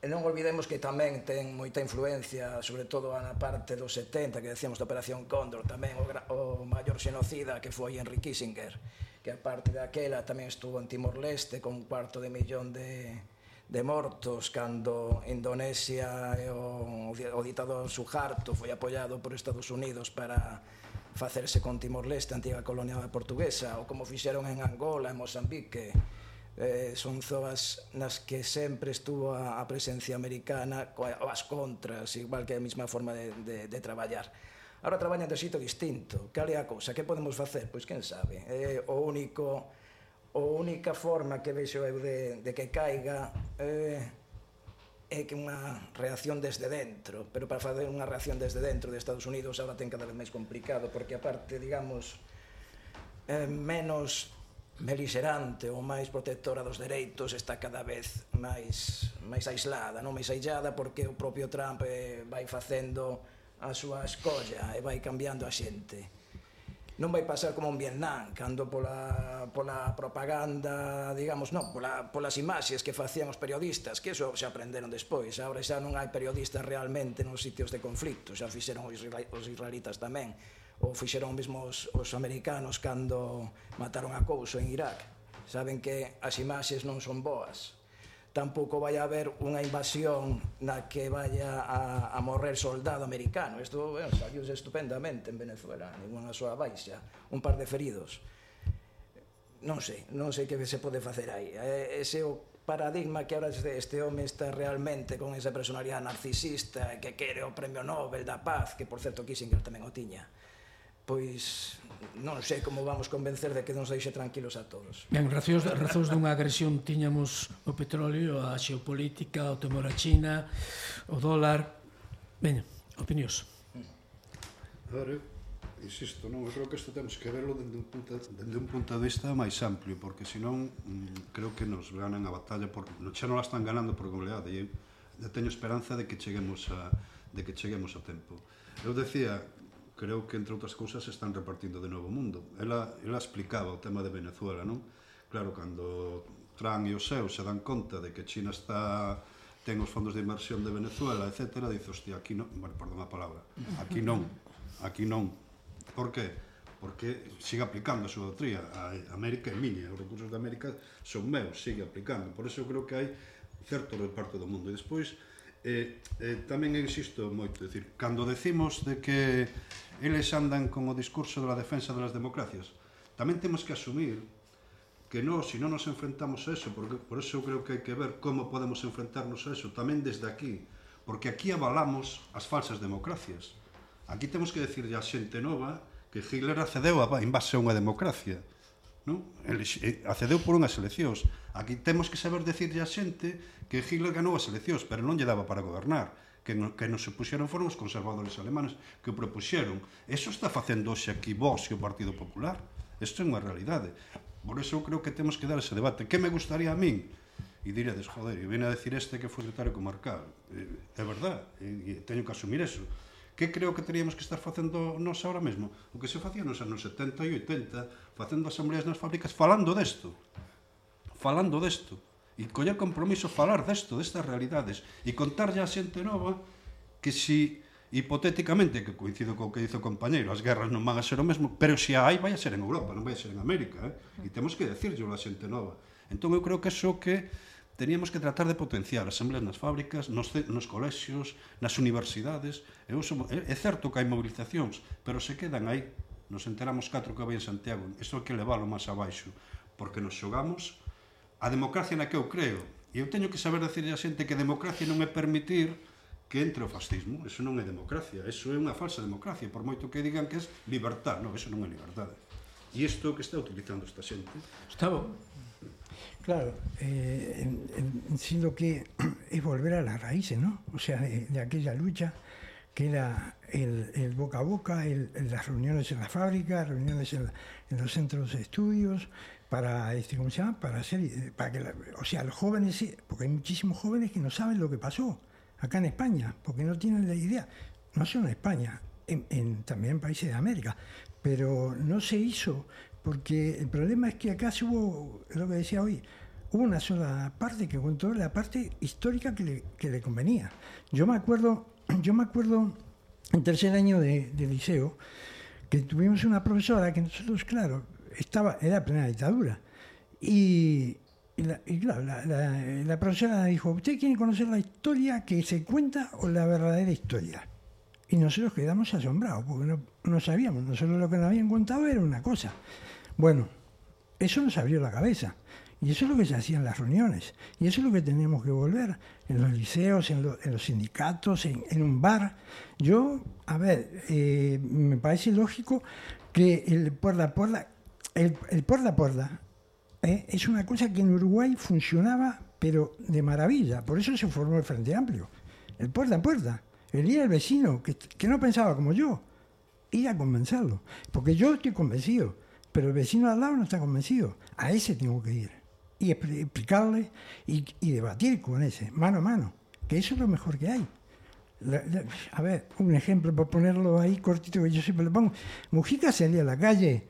E non olvidemos que tamén ten moita influencia, sobre todo na parte dos 70, que decíamos da Operación Cóndor, tamén o, o maior xenocida que foi Henry Kissinger, que a parte daquela tamén estuvo en Timor-Leste con un cuarto de millón de, de mortos cando Indonesia e o, o ditador Suharto foi apoiado por Estados Unidos para facerse con Timor-Leste, antiga colonia portuguesa, ou como fixeron en Angola, en Mozambique, eh, son zoas nas que sempre estuvo a, a presencia americana coas as contras, igual que a mesma forma de, de, de traballar. Ahora traballan de xito distinto. Cal é a cousa? Que podemos facer? Pois quen sabe. É eh, o único o única forma que vexo eu de, de que caiga eh, é que unha reacción desde dentro, pero para fazer unha reacción desde dentro de Estados Unidos agora ten cada vez máis complicado, porque aparte, digamos, eh, menos melixerante ou máis protectora dos dereitos está cada vez máis máis aislada, non máis aillada porque o propio Trump eh, vai facendo a súa escolla e vai cambiando a xente. Non vai pasar como en Vietnam, cando pola, pola propaganda, digamos, non, pola, polas imaxes que facían os periodistas, que eso xa aprenderon despois, agora xa non hai periodistas realmente nos sitios de conflicto, xa fixeron os israelitas tamén, ou fixeron mesmo os, os americanos cando mataron a Couso en Irak. Saben que as imaxes non son boas. Tampouco vai haber unha invasión na que vaya a, a morrer soldado americano. Isto bueno, saiu estupendamente en Venezuela, ninguna soa baixa, un par de feridos. Non sei, non sei que se pode facer aí. Ese é o paradigma que ahora este, este home está realmente con esa personalidade narcisista que quere o premio Nobel da paz, que por certo Kissinger tamén o tiña pois non sei como vamos convencer de que nos deixe tranquilos a todos. Ben, razóns, razóns dunha agresión tiñamos o petróleo, a xeopolítica, o temor a China, o dólar. Ben, opinións. A ver, eh, insisto, non, eu creo que isto temos que verlo dende un punto, dende un punto de vista máis amplio, porque senón mm, creo que nos ganan a batalla, por, xa non la están ganando por goleada, e eu teño esperanza de que cheguemos a, de que cheguemos a tempo. Eu decía creo que, entre outras cousas, están repartindo de novo mundo. Ela, ela explicaba o tema de Venezuela, non? Claro, cando Trump e o seu se dan conta de que China está ten os fondos de inversión de Venezuela, etc., dice, hostia, aquí non, bueno, perdón a palabra, aquí non, aquí non. Por que? Porque sigue aplicando a súa doutrina. A América é miña, os recursos de América son meus, sigue aplicando. Por eso creo que hai certo reparto do mundo. E despois, eh, eh, tamén existo moito, decir, cando decimos de que eles andan con o discurso da defensa das democracias, tamén temos que asumir que no, si non nos enfrentamos a eso, porque por eso eu creo que hai que ver como podemos enfrentarnos a eso, tamén desde aquí, porque aquí avalamos as falsas democracias. Aquí temos que decirle a xente nova que Hitler accedeu a invaser unha democracia non? Ele eh, accedeu por unhas eleccións. Aquí temos que saber decirle a xente que Hitler ganou as eleccións, pero non lle daba para gobernar. Que, no, que nos supuxeron foron os conservadores alemanes que o propuxeron. Eso está facendo hoxe aquí vos e o Partido Popular. Isto é unha realidade. Por eso eu creo que temos que dar ese debate. Que me gustaría a min? E diredes, joder, e vine a decir este que foi secretario comarcal. Eh, é verdad, e teño que asumir eso que creo que teríamos que estar facendo nós ahora mesmo? O que se facía nos anos 70 e 80, facendo asambleas nas fábricas, falando desto. Falando desto. E coller compromiso falar desto, destas realidades. E contarlle a xente nova que si hipotéticamente, que coincido co que dice o compañeiro, as guerras non van a ser o mesmo, pero se hai vai a ser en Europa, non vai a ser en América, eh? e temos que decirlo a xente nova. Entón eu creo que eso que teníamos que tratar de potenciar asambleas nas fábricas, nos, nos colexios, nas universidades. Eu somo, é, é certo que hai mobilizacións, pero se quedan aí. Nos enteramos catro que vai en Santiago. Isto é que leválo máis abaixo, porque nos xogamos a democracia na que eu creo. E eu teño que saber decirle a xente que democracia non é permitir que entre o fascismo. Eso non é democracia, eso é unha falsa democracia, por moito que digan que é libertad. Non, eso non é libertade. E isto que está utilizando esta xente... Gustavo, Claro, eh, en, en, siendo que es volver a las raíces, ¿no? O sea, de, aquella lucha que era el, boca a boca, el, las reuniones en la fábrica, reuniones en, en los centros de estudios, para, este, ¿cómo se llama? Para hacer, eh, para que, la, o sea, los jóvenes, porque hay muchísimos jóvenes que no saben lo que pasó acá en España, porque no tienen la idea. no solo en España, en, también en países de América, pero no se hizo porque el problema es que acá hubo, lo que decía hoy, hubo una sola parte que contó la parte histórica que le, convenía. Yo me acuerdo, yo me acuerdo en tercer año de, de liceo que tuvimos una profesora que nosotros, claro, estaba, era plena dictadura. Y, y, la, y claro, la, la, la, profesora dijo, ¿usted quiere conocer la historia que se cuenta o la verdadera historia? Y nosotros quedamos asombrados, porque no, no sabíamos, nosotros lo que nos habían contado era una cosa. Bueno, eso nos abrió la cabeza. Y eso es lo que se hacía en las reuniones. Y eso es lo que tenemos que volver en los liceos, en, lo, en los sindicatos, en, en, un bar. Yo, a ver, eh, me parece lógico que el puerta a puerta, el, puerta a puerta eh, es una cosa que en Uruguay funcionaba, pero de maravilla. Por eso se formó el Frente Amplio. El puerta a puerta. El ir al vecino, que, no pensaba como yo, ir a convencerlo. Porque yo estoy convencido, pero el vecino al lado no está convencido. A ese tengo que ir y explicarle y, debatir con ese, mano a mano, que eso es lo mejor que hay. A ver, un ejemplo para ponerlo ahí cortito que yo siempre le pongo. Mujica salía a la calle,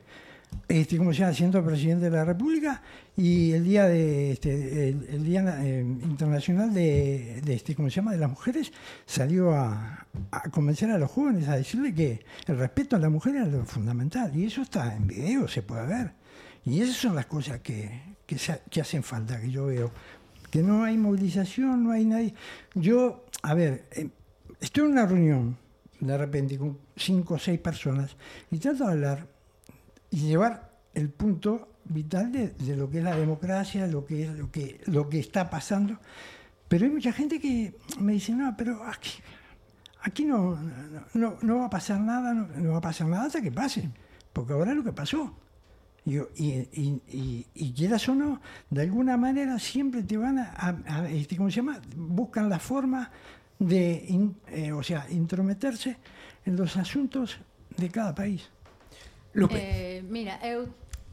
este, como se llama, siendo presidente de la República, y el día de este, el, día eh, internacional de, este, ¿cómo se llama? de las mujeres, salió a, convencer a los jóvenes a decirle que el respeto a la mujer era lo fundamental, y eso está en video, se puede ver. Y esas son las cosas que, que, hacen falta, que yo veo. Que no hay movilización, no hay nadie. Yo, a ver, eh, estoy en una reunión, de repente, con cinco o seis personas, y trato de hablar y llevar el punto vital de, lo que es la democracia, lo que, es, lo, que, lo que está pasando. Pero hay mucha gente que me dice, no, pero aquí, aquí no, no, no va a pasar nada, no, va a pasar nada hasta que pase, porque ahora es lo que pasó. Y, y, y, y, quieras o no, de alguna manera siempre te van a, a, a este, ¿cómo se llama? Buscan la forma de, in, eh, o sea, intrometerse en los asuntos de cada país. Lupe. Eh, mira, eu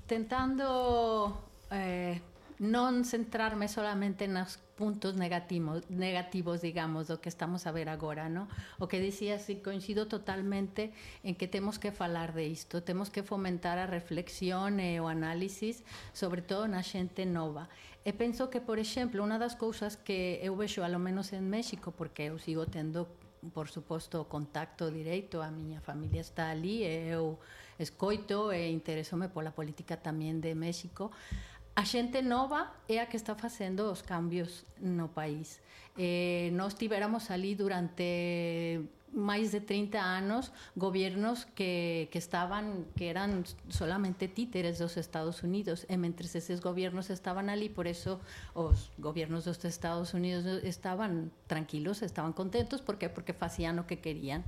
tentando eh, non centrarme solamente nos puntos negativos, negativos, digamos, do que estamos a ver agora, ¿no? O que dicía, si coincido totalmente en que temos que falar de isto, temos que fomentar a reflexión e o análisis, sobre todo na xente nova. E penso que, por exemplo, unha das cousas que eu vexo, alo menos en México, porque eu sigo tendo, por suposto, contacto direito, a miña familia está ali e eu escoito e interesome pola política tamén de México, a xente nova é que está facendo os cambios no país. Eh, nós tiveramos ali durante máis de 30 anos gobiernos que, que estaban que eran solamente títeres dos Estados Unidos e mentres eses gobiernos estaban ali por eso os gobiernos dos Estados Unidos estaban tranquilos, estaban contentos porque porque facían o que querían.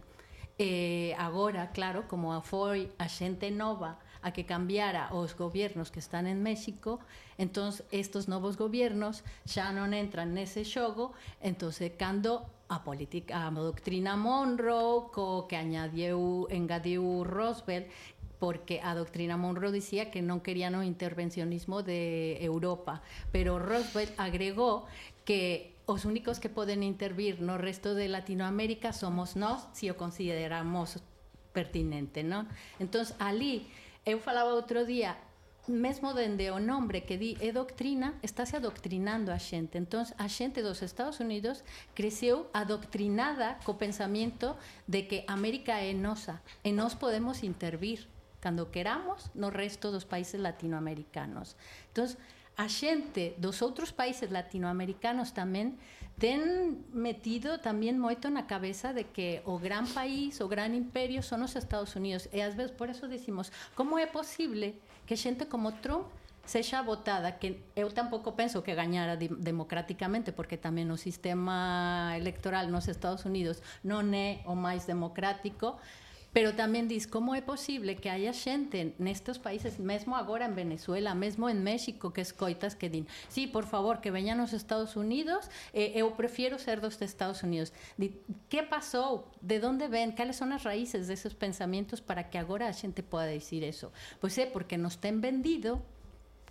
Eh, agora, claro, como foi a xente nova a que cambiara os gobiernos que están en México, entonces estos novos gobiernos xa non entran nese xogo, entonces cando a política, a doctrina Monroe, co que añadiu, engadiu Roosevelt, porque a doctrina Monroe dicía que non querían o intervencionismo de Europa, pero Roosevelt agregó que os únicos que poden intervir no resto de Latinoamérica somos nós, se o consideramos pertinente, non? Entón, ali Eu falaba outro día, mesmo dende o nombre que di é doctrina, estáse adoctrinando a xente. Entón, a xente dos Estados Unidos creceu adoctrinada co pensamento de que América é nosa e nós podemos intervir cando queramos no resto dos países latinoamericanos. Entón, a xente dos outros países latinoamericanos tamén ten metido tamén moito na cabeza de que o gran país, o gran imperio son os Estados Unidos. E ás veces por eso decimos como é posible que xente como Trump sexa votada? Que eu tampouco penso que gañara democráticamente porque tamén o sistema electoral nos Estados Unidos non é o máis democrático pero tamén dis como é posible que haya xente nestes países, mesmo agora en Venezuela, mesmo en México, que escoitas que din, sí, por favor, que veñan os Estados Unidos, eh, eu prefiero ser dos de Estados Unidos. Di, que pasou? De onde ven? Cales son as raíces deses pensamientos para que agora a xente poda dicir eso? Pois é porque nos ten vendido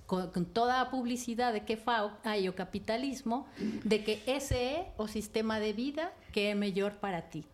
con, con toda a publicidade que fa hai o capitalismo de que ese é o sistema de vida que é mellor para ti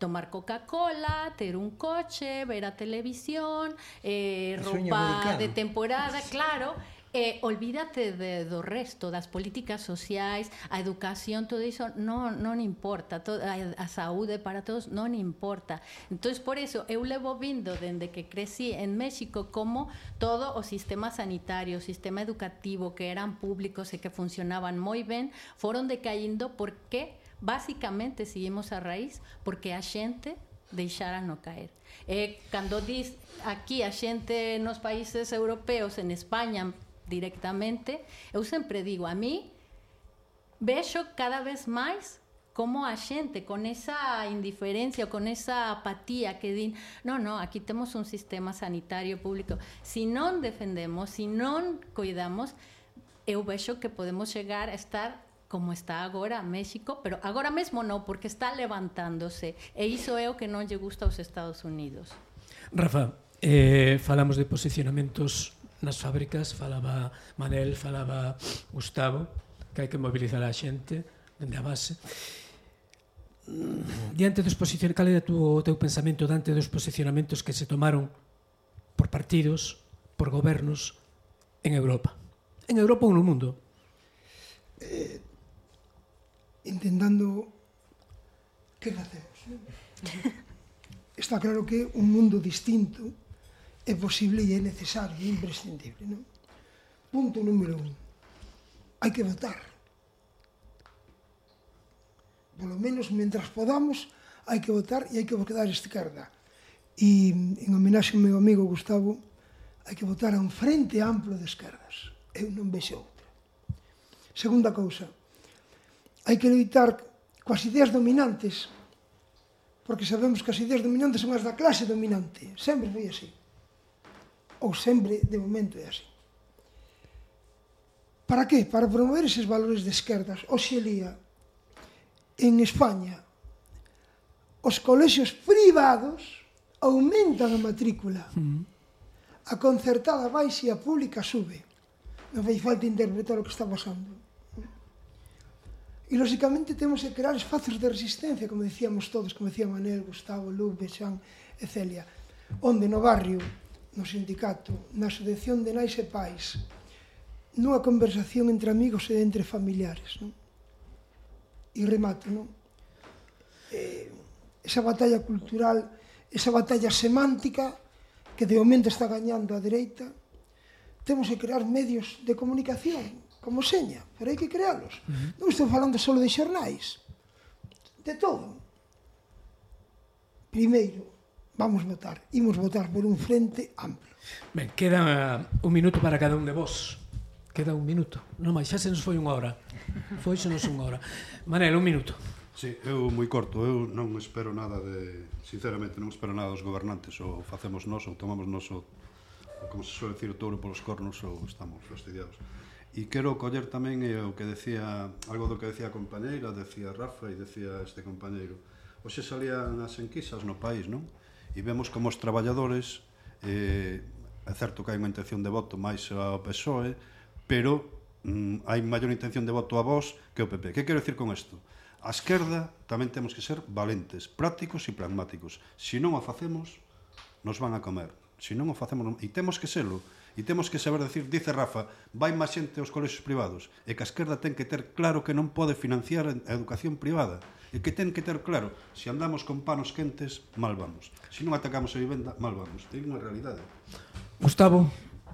tomar Coca-Cola, ter un coche, ver a televisión, eh, roupa de temporada, claro, E olvídate de, do resto, das políticas sociais, a educación, todo iso non, non importa, todo, a, a saúde para todos non importa. Entón, por eso, eu levo vindo dende que crecí en México como todo o sistema sanitario, o sistema educativo que eran públicos e que funcionaban moi ben, foron decaindo porque Basicamente seguimos a raíz porque a gente deixaram não cair. Eh, quando diz aqui a gente nos países europeos, en España directamente, eu sempre digo a mí vejo cada vez mais como a gente com essa indiferença, con esa apatía que dizem, no no aquí temos un sistema sanitario público. Si não defendemos, si não cuidamos, eu vejo que podemos chegar a estar como está agora México, pero agora mesmo non, porque está levantándose e iso é o que non lle gusta aos Estados Unidos. Rafa, eh, falamos de posicionamentos nas fábricas, falaba Manel, falaba Gustavo, que hai que mobilizar a xente dende a base. Mm, diante dos posicionamentos, cal é o teu pensamento diante dos posicionamentos que se tomaron por partidos, por gobernos en Europa? En Europa ou no mundo? Eh, intentando que facemos. Eh? Está claro que un mundo distinto é posible e é necesario, é imprescindible. Non? Punto número un. Hai que votar. Polo menos, mentras podamos, hai que votar e hai que votar a esquerda. E, en homenaxe ao meu amigo Gustavo, hai que votar a un frente amplo de esquerdas. Eu non vexo outra. Segunda cousa, hai que loitar coas ideas dominantes, porque sabemos que as ideas dominantes son as da clase dominante. Sempre foi así. Ou sempre, de momento, é así. Para que? Para promover eses valores de esquerdas. Oxelía, en España, os colexios privados aumentan a matrícula. Mm-hmm. A concertada baixa e a pública sube. Non fai falta interpretar o que está pasando E, lóxicamente, temos que crear espazos de resistencia, como decíamos todos, como decía Manel, Gustavo, Lube, Xan e Celia, onde no barrio, no sindicato, na asociación de nais e pais, nunha conversación entre amigos e entre familiares. Non? E remato, non? Eh, esa batalla cultural, esa batalla semántica que de momento está gañando a dereita, temos que crear medios de comunicación como seña, pero hai que crealos. Uh -huh. Non estou falando só de xornais, de todo. Primeiro, vamos votar, imos votar por un frente amplo. Ben, queda eh, un minuto para cada un de vós. Queda un minuto. Non máis, xa se nos foi unha hora. Foi xa nos unha hora. Manel, un minuto. Sí, eu moi corto, eu non espero nada de, sinceramente, non espero nada dos gobernantes, ou facemos nós, ou tomamos nós, como se suele decir, o touro polos cornos, ou estamos fastidiados. E quero coller tamén eh, o que decía, algo do que decía a compañeira, decía Rafa e decía este compañeiro. Oxe salían as enquisas no país, non? E vemos como os traballadores, eh, é certo que hai unha intención de voto máis ao PSOE, pero mm, hai maior intención de voto a vos que ao PP. Que quero dicir con isto? A esquerda tamén temos que ser valentes, prácticos e pragmáticos. Se si non o facemos, nos van a comer. Se si non o facemos, e temos que serlo, E temos que saber decir, dice Rafa, vai máis xente aos colexios privados e que a esquerda ten que ter claro que non pode financiar a educación privada e que ten que ter claro, se andamos con panos quentes, mal vamos. Se non atacamos a vivenda, mal vamos. É unha realidade. Gustavo,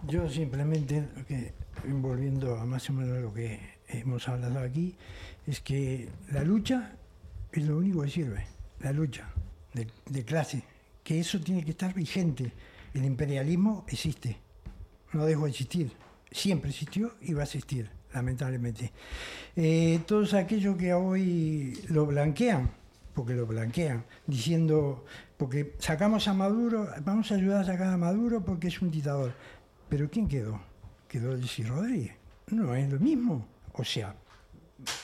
yo simplemente que volviendo a más o menos lo que hemos hablado aquí es que la lucha es lo único que sirve, la lucha de, de clase, que eso tiene que estar vigente. El imperialismo existe no dejó de existir, siempre existió y va a existir lamentablemente. Eh, todos aquellos que hoy lo blanquean, porque lo blanquean, diciendo, porque sacamos a Maduro, vamos a ayudar a sacar a Maduro porque es un dictador. Pero ¿quién quedó? Quedó el Rodríguez. No es lo mismo. O sea,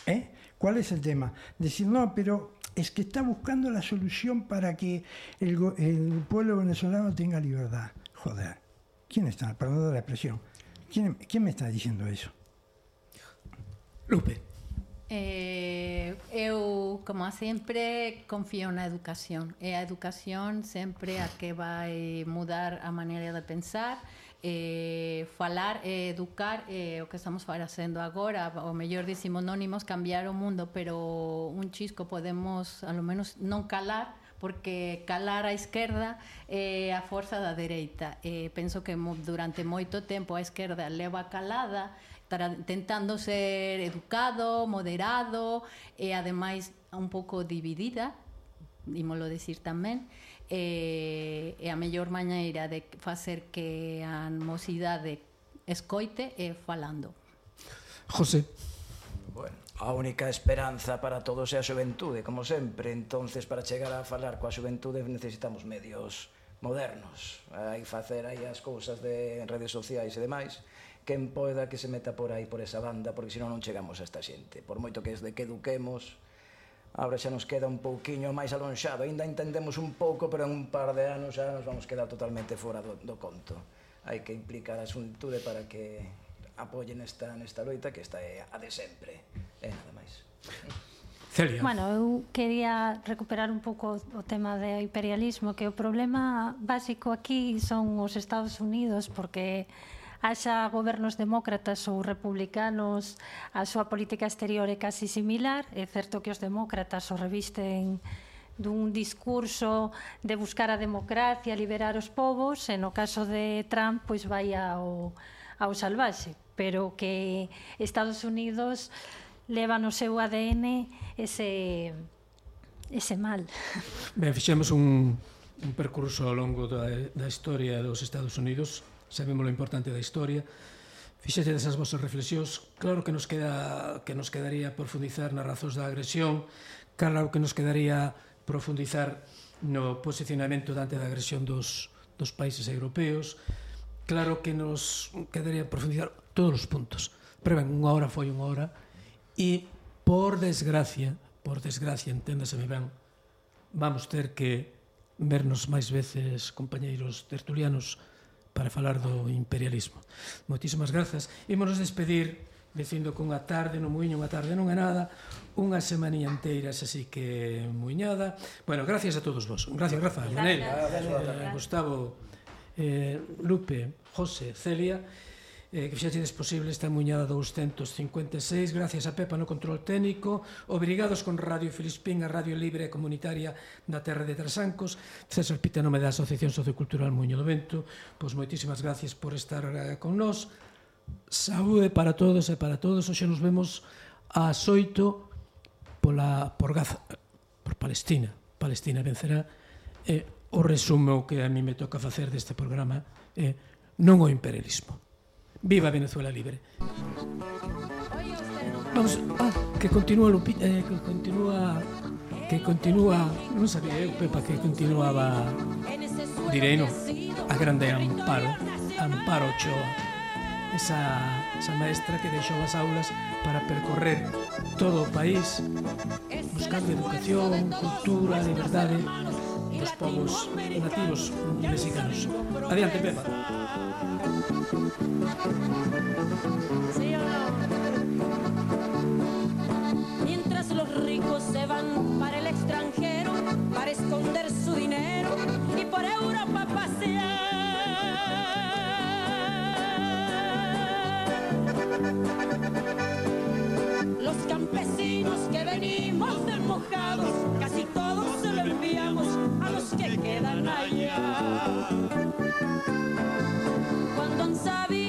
¿eh? ¿cuál es el tema? Decir, no, pero es que está buscando la solución para que el, el pueblo venezolano tenga libertad. Joder, ¿quién está? Perdón la expresión. ¿Quién, ¿Quién me está diciendo eso? Lupe. Eh, eu como sempre, confío na educación. E a educación sempre a que vai mudar a maneira de pensar, eh, falar e educar eh, o que estamos facendo agora o mellor dicimos non imos cambiar o mundo pero un chisco podemos a lo menos non calar porque calar a esquerda é eh, a forza da dereita. Eh, penso que mo, durante moito tempo a esquerda leva calada tra, tentando ser educado, moderado eh, e ademais un pouco dividida, imolo decir tamén, e, eh, e a mellor maneira de facer que a mocidade escoite é falando. José. A única esperanza para todos é a xuventude, como sempre. entonces para chegar a falar coa xuventude necesitamos medios modernos. Hai facer aí as cousas de redes sociais e demais. Quen poida que se meta por aí, por esa banda, porque senón non chegamos a esta xente. Por moito que es de que eduquemos, Ahora xa nos queda un pouquiño máis alonxado. Ainda entendemos un pouco, pero en un par de anos xa nos vamos quedar totalmente fora do, do conto. Hai que implicar a xuntude para que apoyen esta, nesta loita, que esta é a de sempre. É nada máis. Celia. Bueno, eu quería recuperar un pouco o tema de imperialismo, que o problema básico aquí son os Estados Unidos, porque haxa gobernos demócratas ou republicanos, a súa política exterior é casi similar, é certo que os demócratas o revisten dun discurso de buscar a democracia, liberar os povos, e no caso de Trump, pois vai ao, ao salvaxe, pero que Estados Unidos leva no seu ADN ese ese mal. Ben, fixemos un, un percurso ao longo da, da historia dos Estados Unidos, sabemos lo importante da historia, Fixete desas vosas reflexións, claro que nos queda que nos quedaría profundizar nas razóns da agresión, claro que nos quedaría profundizar no posicionamento dante da agresión dos, dos países europeos, claro que nos quedaría profundizar todos os puntos. Pero ben, unha hora foi unha hora, E, por desgracia, por desgracia, enténdaseme ben, vamos ter que vernos máis veces, compañeiros tertulianos, para falar do imperialismo. Moitísimas grazas. Ímonos despedir dicindo que unha tarde no muiño, unha tarde non é nada, unha semaninha inteira, así que muiñada. Bueno, gracias a todos vos. Gracias, Rafa, Manel, eh, Gustavo, eh, Lupe, José, Celia eh, que fixaxedes posible esta muñada 256 gracias a Pepa no control técnico obrigados con Radio Filispín a Radio Libre e Comunitaria da Terra de Trasancos César Pita nome da Asociación Sociocultural Muño do Vento pois moitísimas gracias por estar eh, con nós. Saúde para todos e para todos. Hoxe nos vemos a xoito pola, por Gaza por Palestina. Palestina vencerá e eh, o resumo que a mí me toca facer deste programa é eh, non o imperialismo. Viva Venezuela Libre. Vamos, ah, que continúa Lupita, eh, que continúa que continúa, non sabía eu, Pepa, que continuaba direi no, a grande Amparo, Amparo Ochoa, esa, esa maestra que deixou as aulas para percorrer todo o país buscando educación, cultura, liberdade dos povos nativos mexicanos. Adiante, Pepa. Mientras los ricos se van para el extranjero, para esconder su dinero y por Europa pasear. Los campesinos que venimos desmojados, casi todos se lo enviamos a los que quedan allá. Cuando han sabido